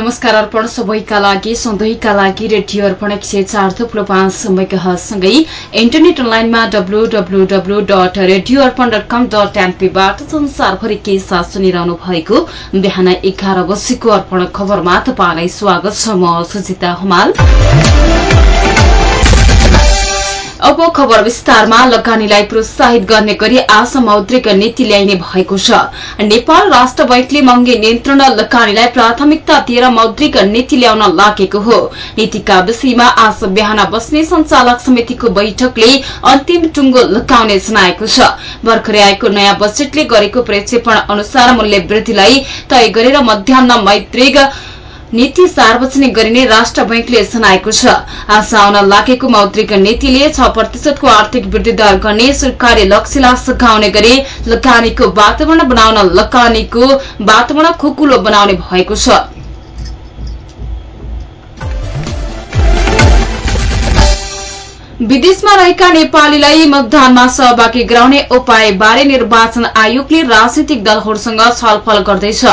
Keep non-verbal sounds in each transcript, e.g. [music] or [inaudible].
नमस्कार अर्पण सबैका लागि सधैँका लागि रेडियो अर्पण एक सय चार थुप्रो पाँच समयसँगै इन्टरनेट अनलाइनमा WWW dot radio Arpan dot com dot एनपीबाट संसारभरि के साथ सुनिरहनु भएको बिहान एघार बजेको अर्पण खबरमा तपाईँलाई स्वागत छ। म सुजिता हमाल। अब खबर विस्तारमा लगानीलाई प्रोत्साहित गर्ने गरी आशा मौद्रिक नीति ल्याइने भएको छ। नेपाल राष्ट्र बैंकले महँगी नियन्त्रण लगानीलाई प्राथमिकता दिएर मौद्रिक नीति ल्याउन लागेको हो। नीतिका विषयमा आज बिहान बस्ने संचालक समितिको बैठकले अन्तिम टुङ्गो लगाउने जनाएको छ। भर्खरै आएको नयाँ बजेटले गरेको प्रेक्षेपण अनुसार मूल्य वृद्धिलाई तय गरेर मध्याह मैत्रिक नीति सार्वजनिक गरिने राष्ट्र बैंकले जनाएको छ। आज आउन लागेको मौद्रिक नीतिले छ प्रतिशतको आर्थिक वृद्धि दर गर्ने सरकारी लक्ष्यलाई सघाउने गरी लगानीको वातावरण बनाउन लगानीको वातावरण खुकुलो बनाउने भएको छ। विदेशमा रहेका नेपालीलाई मतदानमा सहभागी गराउने उपायबारे निर्वाचन आयोगले राजनैतिक दलहरूसँग छलफल गर्दैछ।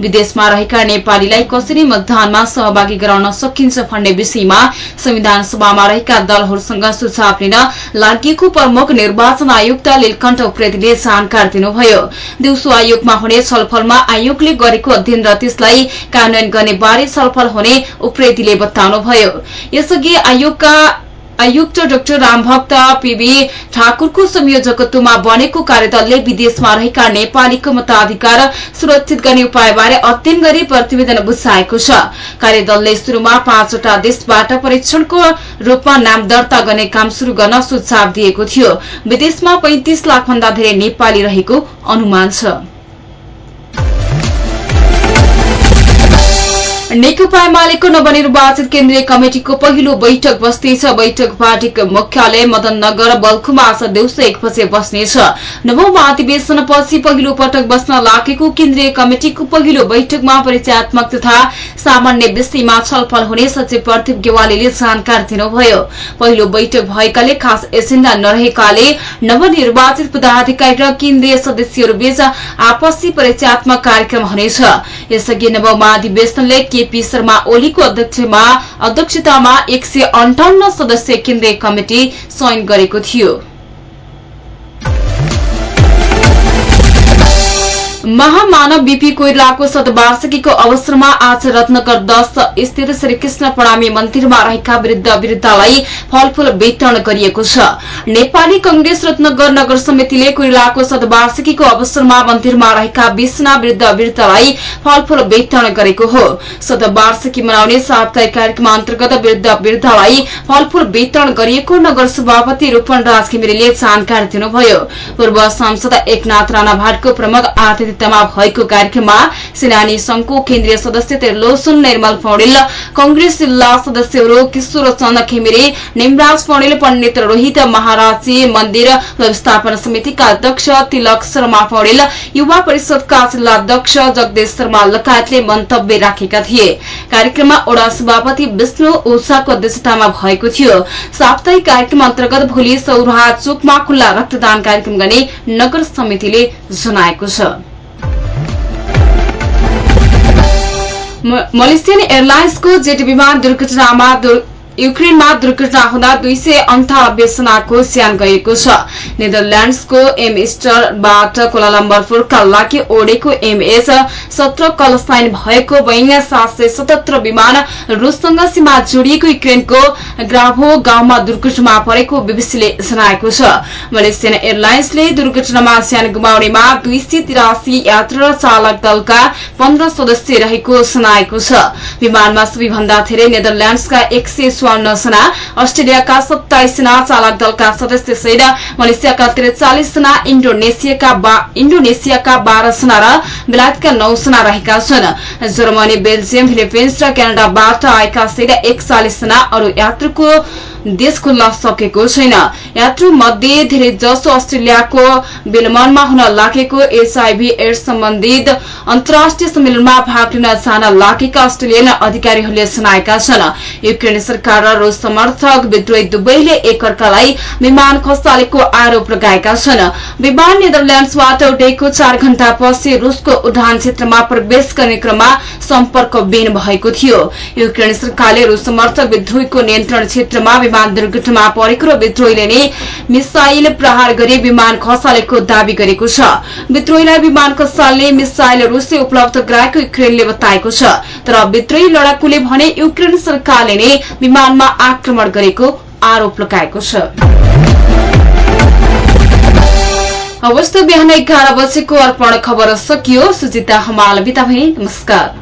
विदेशमा रहेका नेपालीलाई कसरी मतदानमा सहभागी गराउन सकिन्छ भन्ने विषयमा संविधान सभामा रहेका दलहरूसँग सुझाव लिन प्रमुख निर्वाचन आयुक्त लीलकण्ठ उप्रेतीले जानकारी दिनुभयो। दिउँसो आयोगमा हुने छलफलमा आयोगले गरेको अध्ययन र त्यसलाई कार्यान्वयन गर्ने बारे छलफल हुने उप्रेतीले बताउनुभयो। यसअघि आयोगका आयुक्त डाक्टर रामभक्त पीबी ठाकुरको संयोजकत्वमा बनेको कार्यदलले विदेशमा रहेका नेपालीको मताधिकार सुरक्षित गर्ने उपायबारे अध्ययन गरी प्रतिवेदन बुझाएको छ। कार्यदलले शुरूमा पाँचवटा देशबाट परीक्षणको रूपमा नाम दर्ता गर्ने काम शुरू गर्न सुझाव दिएको थियो। विदेशमा पैंतिस लाख भन्दा धेरै नेपाली रहेको अनुमान छ। नेकपा एमालेको नवनिर्वाचित केन्द्रीय कमिटिको पहिलो बैठक बस्नेछ। बैठक पार्टीको मुख्यालय मदन नगर बल्खुमा आज दिउँसो एक बजे बस्नेछ। नवौं महाधिवेशनपछि पहिलो पटक बस्न लागेको केन्द्रीय कमिटिको पहिलो बैठकमा परिचयात्मक तथा सामान्य विषयमा छलफल हुने सचिव प्रदीप गेवालीले जानकारी दिनुभयो। पहिलो बैठक भएकाले खास एजेण्डा नरहेकाले नवनिर्वाचित पदाधिकारी र केन्द्रीय सदस्यहरूबीच आपसी परिचयात्मक कार्यक्रम हुनेछ। यसअघि नवौं महाधिवेशनले केपी शर्मा ओलीको अध्यक्षतामा एक सय अन्ठाउन्न सदस्यीय केन्द्रीय कमिटि चयन गरेको थियो। महामानव बीपी कोइरालाको शतवार्षिकीको अवसरमा आज रत्नगर दश स्थित श्रीकृष्ण प्रणामी मन्दिरमा रहेका वृद्ध वृद्धलाई फलफूल वितरण गरिएको छ। नेपाली कंग्रेस रत्नगर नगर समितिले कोइरालाको शतवार्षिकीको अवसरमा मन्दिरमा रहेका बीसना वृद्ध वृद्धलाई फलफूल वितरण गरेको हो। शतवार्षिकी मनाउने साप्ताहिक कार्यक्रम अन्तर्गत वृद्ध वृद्धलाई फलफूल वितरण गरिएको नगर सभापति रूपन राज घिमिरेले जानकारी दिनुभयो। पूर्व सांसद एकनाथ राणा भाटको प्रमुख आतिथ्य नेतृत्वमा भएको कार्यक्रममा सेनानी संघको केन्द्रीय सदस्य तेलोसन निर्मल पौडेल कंग्रेस जिल्ला सदस्यहरू किशोर चन्द खेमिरे निमराज पौडेल पण्डित रोहित महाराजी मन्दिर व्यवस्थापन समितिका अध्यक्ष तिलक शर्मा पौडेल युवा परिषदका जिल्ला अध्यक्ष जगदेश शर्मा लगायतले मन्तव्य राखेका थिए। कार्यक्रममा ओडा सभापति विष्णु ओझाको अध्यक्षतामा भएको थियो। साप्ताहिक कार्यक्रम अन्तर्गत भोलि सौराहा चोकमा खुल्ला रक्तदान कार्यक्रम गर्ने नगर समितिले जनाएको छ। मलेसियन एयरलाइन्सको जेट विमान दुर्घटनामा युक्रेनमा दुर्घटना हुँदा दुई सय अन्ठानब्बे जनाको स्यान गएको छ। नेदरल्याण्डसको एम स्टरबाट कोलालम्बरपुरका लागि ओडेको एमएच सत्र कलसाइन भएको बैङ सात सय सतहत्तर विमान रूससँग सीमा जोडिएको युक्रेनको ग्राभो गाउँमा दुर्घटनामा परेको बीबीसीले जनाएको छ। मलेसियन एयरलाइन्सले दुर्घटनामा स्यान गुमाउनेमा दुई सय यात्रु र चालक दलका पन्ध्र सदस्य रहेको जनाएको छ। विमानमा सबैभन्दा धेरै नेदरल्याण्डसका एक चौवन्न जना अस्ट्रेलियाका सत्ताइस जना चालक दलका सदस्य सहित मलेसियाका त्रिचालिस जना इण्डोनेसियाका बाह्र जना र बेलायतका नौ जना रहेका छन्। जर्मनी बेल्जियम फिलिपिन्स र क्यानाडाबाट आएका सहित एकचालिस जना अरू यात्रुको देश खुल्न सकेको छैन। यात्रु मध्ये धेरै जसो अस्ट्रेलियाको बेलमनमा हुन लागेको एचआईभी एड्स सम्बन्धित अन्तर्राष्ट्रिय सम्मेलनमा भाग लिन जान लागेका अस्ट्रेलियन अधिकारीहरूले सुनाएका छन्। युक्रेन सरकार र रूस समर्थक विद्रोही दुवैले एकअर्कालाई विमान खसालेको आरोप लगाएका छन्। विमान नेदरल्याण्डसबाट उडेको चार घण्टापछि रूसको उडान क्षेत्रमा प्रवेश गर्ने क्रममा सम्पर्क बेन भएको थियो। युक्रेन सरकारले रूस समर्थक विद्रोहीको नियन्त्रण क्षेत्रमा विमान दुर्घटना परेको र विद्रोहीले नै मिसाइल प्रहार गरी विमान खसालेको दावी गरेको छ। विद्रोहीलाई विमान खसाल्ने मिसाइल रूसले उपलब्ध गराएको युक्रेनले बताएको छ। तर विद्रोही लडाकुले भने युक्रेन सरकारले नै विमानमा आक्रमण गरेको आरोप लगाएको छ। बिहान एघार बजेको अर्पण खबर सकियो। सुजिता हमाल बिता नमस्कार।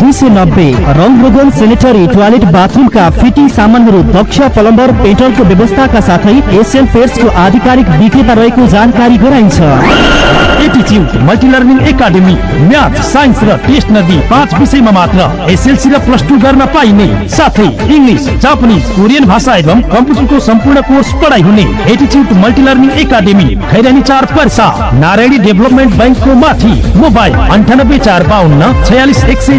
दुई सय नब्बे रङ रोगन सेनेटरी टोयलेट बाथरुमका फिटिङ सामानहरू दक्ष प्लम्बर पेट्रोलको व्यवस्थाका साथै एसियन पेट्सको आधिकारिक विक्रेता रहेको जानकारी गराइन्छ। एटिच्युड multi learning academy math science र टेस्ट नदी पाँच विषयमा मात्र एसएलसी र प्लस टू गर्न पाइने। साथै इङ्ग्लिस जापानिज कोरियन भाषा एवं कम्प्युटरको सम्पूर्ण कोर्स पढाइ हुने एटिच्युड मल्टिलर्निङ एकाडेमी खैरानी चार पर्सा नारायणी डेभलपमेन्ट ब्याङ्कको माथि मोबाइल अन्ठानब्बे चार बाहन्न छयालिस एक सय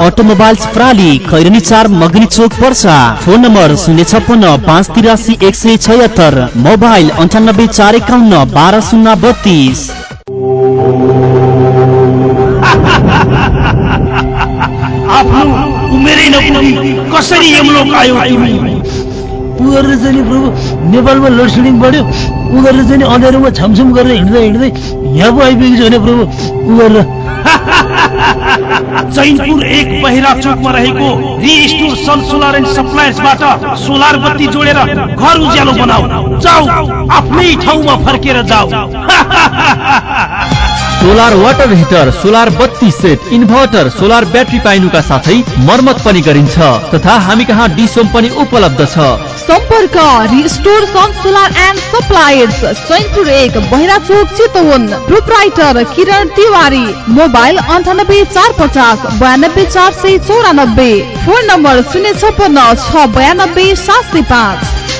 अटोमोबाइल्स प्राली खैरनी चार मगनी चोक पर्सा। फोन नम्बर शून्य छप्पन्न पाँच तिरासी एक सय छयत्तर। मोबाइल अन्ठानब्बे चार एकाउन्न बाह्र शून्य बत्तिस। कसरी आयो तिमी? उ गरेर चाहिँ प्रभु नेपालमा लोड सेडिङ बढ्यो। उ गरेर चाहिँ अँध्यारोमा छमछम गरेर हिँड्दै हिँड्दै यहाँ पो आइपुगेको छु भने प्रभु। उ गरेर [laughs] चैनपुर एक बहिरा चोकमा रहेको रिस्टोर सन सोलर एन्ड सप्लायर्सबाट सोलर बत्ती जोडेर घर उज्यालो बनाऊ। जाऊ आफ्नै ठाउँमा फर्केर जाऊ। सोलर वाटर हिटर सोलर बत्ती सेट इन्भर्टर सोलर ब्याट्री पाइनुका साथै मर्मत पनि गरिन्छ। तथा हामी कहाँ डिसोम पनि उपलब्ध छ। सम्पर्क restore sun solar and suppliers Chainpur एक बहिरा चोक चितवन प्रोप्राइटर किरण तिवारी मोबाइल अन्ठानब्बे चार पचास बयानब्बे चार सय चौरानब्बे फोन नम्बर शून्य छपन्न छ बयानब्बे सात सय पाँच।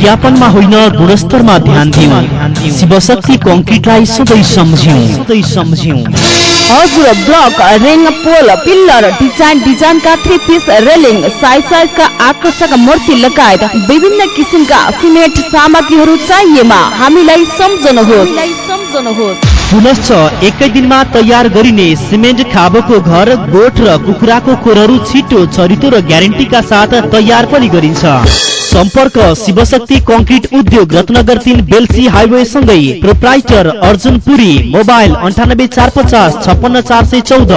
विज्ञापनमा होइन गुणस्तरमा ध्यान दिउँ। शिवशक्ति कङ्क्रिटलाई सधैँ सम्झ्यौँ सधैँ सम्झ्यौँ हजुर block ring pole pillar design डिजाइनका three piece railing size साइजका आकर्षक मूर्ति लगायत विभिन्न किसिमका सिमेन्ट सामग्रीहरू चाहिएमा। हामीलाई सम्झनुहोस्। सम्झनुहोस्। पुनश्च एकै दिनमा तयार गरिने सिमेन्ट खाबोको घर गोठ र कुखुराको खोरहरू छिटो छरितो र ग्यारेन्टीका साथ तयार पनि गरिन्छ। सम्पर्क शिवशक्ति कङ्क्रिट उद्योग रत्नगर तिन बेलसी हाइवे सँगै प्रोप्राइटर अर्जुन पुरी मोबाइल अन्ठानब्बे चार पचास छप्पन्न चार सय चौध।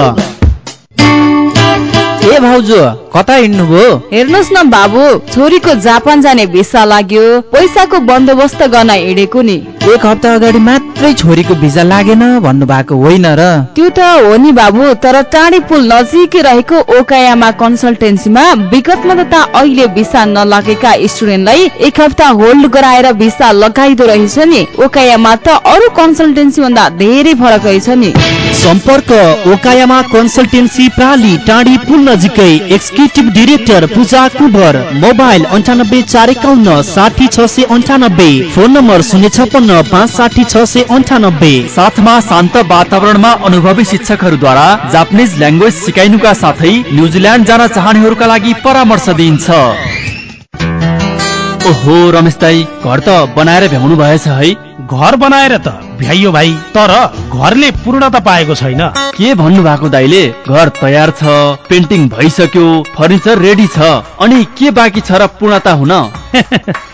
ए भाउजू कता हिँड्नुभयो? हेर्नुहोस् न बाबु छोरीको जापान जाने भिसा लाग्यो। पैसाको बन्दोबस्त गर्न हिँडेको नि। एक हप्ता अगाडि मात्रै छोरीको भिजा लागेन भन्नु भएको होइन र? त्यो त हो नि बाबु तर टाढी पुल नजिकै रहेको ओकायामा कन्सल्टेन्सीमा विगतमा तथा अहिले भिसा नलागेका स्टुडेन्टलाई एक हप्ता होल्ड गराएर भिसा लगाइदो रहेछ नि। ओकायामा त अरू कन्सल्टेन्सी भन्दा धेरै फरक रहेछ नि। सम्पर्क ओकायामा कन्सल्टेन्सी प्राली टाढी पुल नजिकै executive director Puja Kubar mobile अन्ठानब्बे चार एकाउन्न साठी छ सय अन्ठानब्बे फोन नम्बर शून्य छपन्न पाँच साठी छ सय अन्ठानब्बे साथमा शान्त वातावरणमा अनुभवी शिक्षकहरूद्वारा जापानिज ल्याङ्ग्वेज सिकाइनुका साथै न्युजिल्यान्ड जान चाहनेहरूका लागि परामर्श दिइन्छ। ओहो रमेश दाई घर त बनाएर भ्याउनु भएछ है। घर बनाएर त भ्याइयो भाइ। तर घरले पूर्णता पाएको छैन। के भन्नु भएको दाइले घर तयार छ पेन्टिङ भइसक्यो फर्निचर रेडी छ। अनि के बाँकी छ र पूर्णता हुन? [laughs]